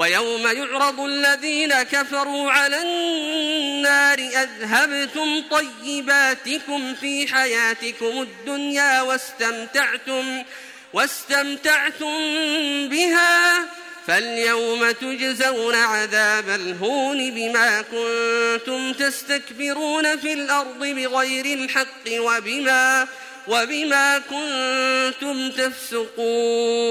ويوم يعرض الذين كفروا على النار أذهبتم طيباتكم في حياتكم الدنيا واستمتعتم واستمتعتم بها فاليوم تجزون عذاب الهون بما كنتم تستكبرون في الأرض بغير الحق وبما وبما كنتم تفسقون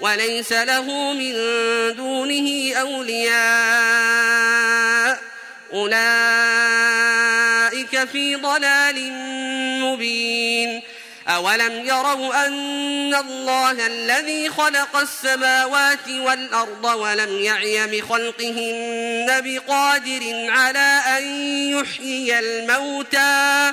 وليس له من دونه أولياء. أولئك في ضلال مبين. أولم يروا أن الله الذي خلق السماوات والأرض ولم يعي بخلقهن بقادر على أن يحيي الموتى.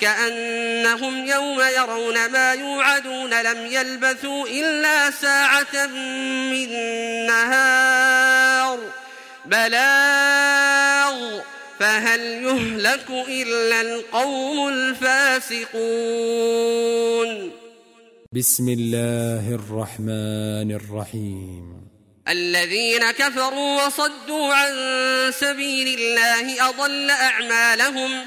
كأنهم يوم يرون ما يوعدون لم يلبثوا إلا ساعة من نهار بلاغ. فهل يهلك إلا القوم الفاسقون؟ بسم الله الرحمن الرحيم. الذين كفروا وصدوا عن سبيل الله أضل أعمالهم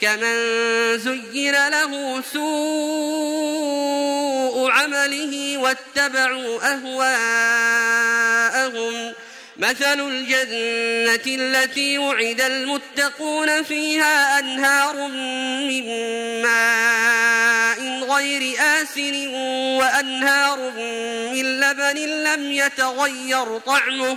كمن زين له سوء عمله واتبعوا أهواءهم. مثل الجنة التي وعد المتقون فيها أنهار من ماء غير آسن وأنهار من لبن لم يتغير طعمه.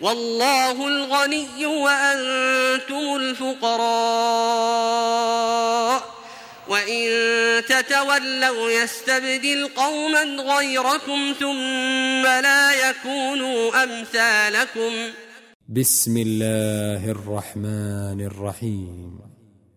والله الغني وأنتم الفقراء. وإن تتولوا يستبدل قوما غيركم ثم لا يكونوا أمثالكم. بسم الله الرحمن الرحيم.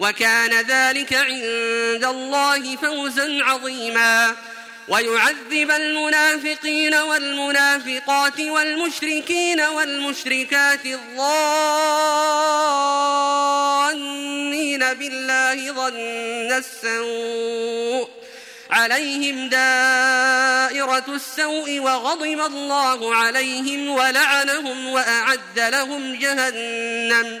وكان ذلك عند الله فوزا عظيما. ويعذب المنافقين والمنافقات والمشركين والمشركات الظانين بالله ظن السوء. عليهم دائرة السوء وغضب الله عليهم ولعنهم وأعد لهم جهنم.